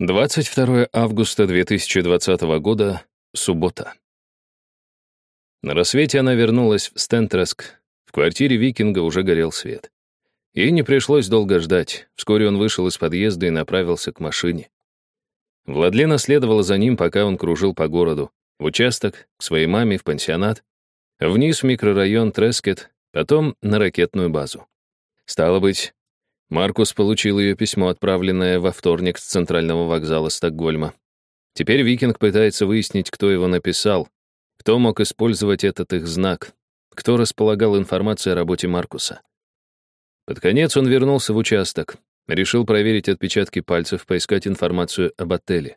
22 августа 2020 года, суббота. На рассвете она вернулась в Стентреск. В квартире викинга уже горел свет. Ей не пришлось долго ждать. Вскоре он вышел из подъезда и направился к машине. Владлена следовала за ним, пока он кружил по городу. В участок, к своей маме, в пансионат. Вниз в микрорайон Трескет, потом на ракетную базу. Стало быть, Маркус получил ее письмо, отправленное во вторник с центрального вокзала Стокгольма. Теперь Викинг пытается выяснить, кто его написал, кто мог использовать этот их знак, кто располагал информацией о работе Маркуса. Под конец он вернулся в участок, решил проверить отпечатки пальцев, поискать информацию об отеле.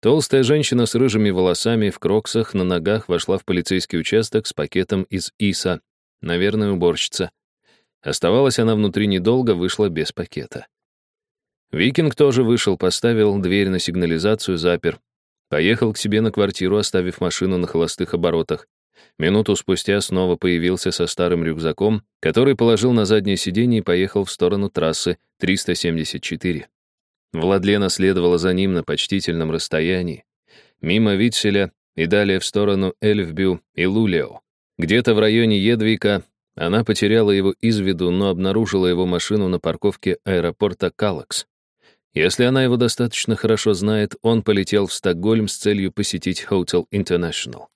Толстая женщина с рыжими волосами в кроксах на ногах вошла в полицейский участок с пакетом из ИСа, наверное, уборщица. Оставалась она внутри недолго, вышла без пакета. Викинг тоже вышел, поставил дверь на сигнализацию, запер. Поехал к себе на квартиру, оставив машину на холостых оборотах. Минуту спустя снова появился со старым рюкзаком, который положил на заднее сиденье и поехал в сторону трассы 374. Владлена следовала за ним на почтительном расстоянии, мимо Витселя и далее в сторону Эльфбю и Лулео. Где-то в районе Едвика она потеряла его из виду, но обнаружила его машину на парковке аэропорта Калакс. Если она его достаточно хорошо знает, он полетел в Стокгольм с целью посетить Hotel International.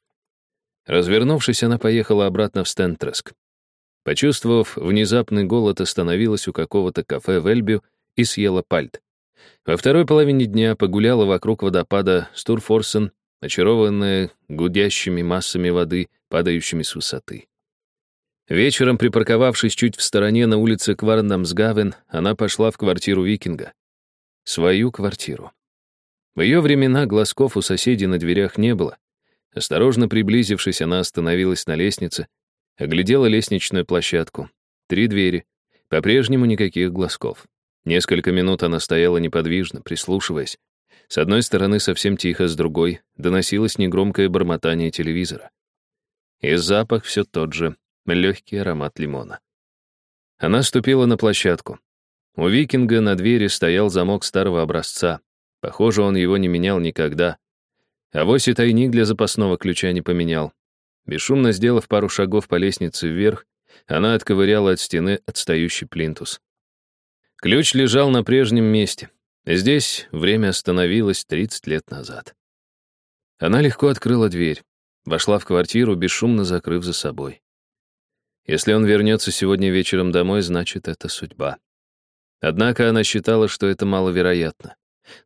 Развернувшись, она поехала обратно в Стентреск. Почувствовав внезапный голод, остановилась у какого-то кафе в Эльбю и съела пальт. Во второй половине дня погуляла вокруг водопада Стурфорсен, очарованная гудящими массами воды, падающими с высоты. Вечером, припарковавшись чуть в стороне на улице Кварнамсгавен, она пошла в квартиру викинга. Свою квартиру. В ее времена глазков у соседей на дверях не было. Осторожно приблизившись, она остановилась на лестнице, оглядела лестничную площадку. Три двери. По-прежнему никаких глазков. Несколько минут она стояла неподвижно, прислушиваясь. С одной стороны совсем тихо, с другой доносилось негромкое бормотание телевизора. И запах все тот же, легкий аромат лимона. Она ступила на площадку. У викинга на двери стоял замок старого образца. Похоже, он его не менял никогда. А вось и тайник для запасного ключа не поменял. Бесшумно сделав пару шагов по лестнице вверх, она отковыряла от стены отстающий плинтус. Ключ лежал на прежнем месте. Здесь время остановилось 30 лет назад. Она легко открыла дверь, вошла в квартиру, бесшумно закрыв за собой. Если он вернется сегодня вечером домой, значит, это судьба. Однако она считала, что это маловероятно.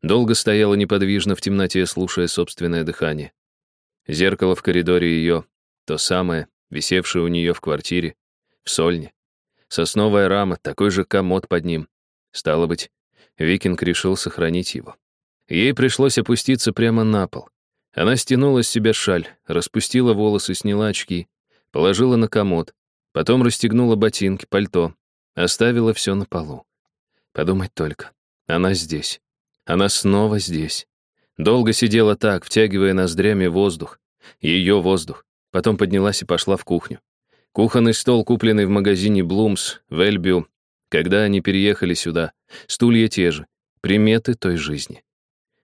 Долго стояла неподвижно в темноте, слушая собственное дыхание. Зеркало в коридоре ее, то самое, висевшее у нее в квартире, в сольне. Сосновая рама, такой же комод под ним. Стало быть, Викинг решил сохранить его. Ей пришлось опуститься прямо на пол. Она стянула с себя шаль, распустила волосы, сняла очки, положила на комод, Потом расстегнула ботинки, пальто, оставила все на полу. Подумать только. Она здесь. Она снова здесь. Долго сидела так, втягивая ноздрями воздух. Ее воздух. Потом поднялась и пошла в кухню. Кухонный стол, купленный в магазине Блумс в Эльбю, когда они переехали сюда. Стулья те же. Приметы той жизни.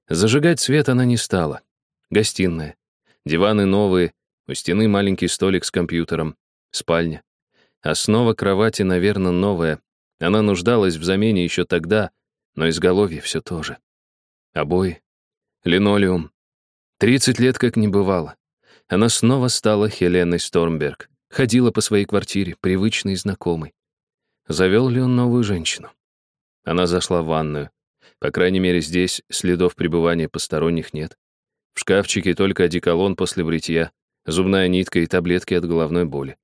Зажигать свет она не стала. Гостиная. Диваны новые, у стены маленький столик с компьютером. Спальня. Основа кровати, наверное, новая. Она нуждалась в замене еще тогда, но изголовье все то же. Обои, линолеум. Тридцать лет как не бывало. Она снова стала Хеленой Стормберг. Ходила по своей квартире, привычной и знакомой. Завел ли он новую женщину? Она зашла в ванную. По крайней мере, здесь следов пребывания посторонних нет. В шкафчике только одеколон после бритья, зубная нитка и таблетки от головной боли.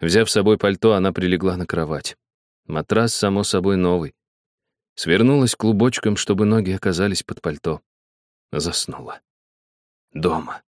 Взяв с собой пальто, она прилегла на кровать. Матрас, само собой, новый. Свернулась клубочком, чтобы ноги оказались под пальто. Заснула. Дома.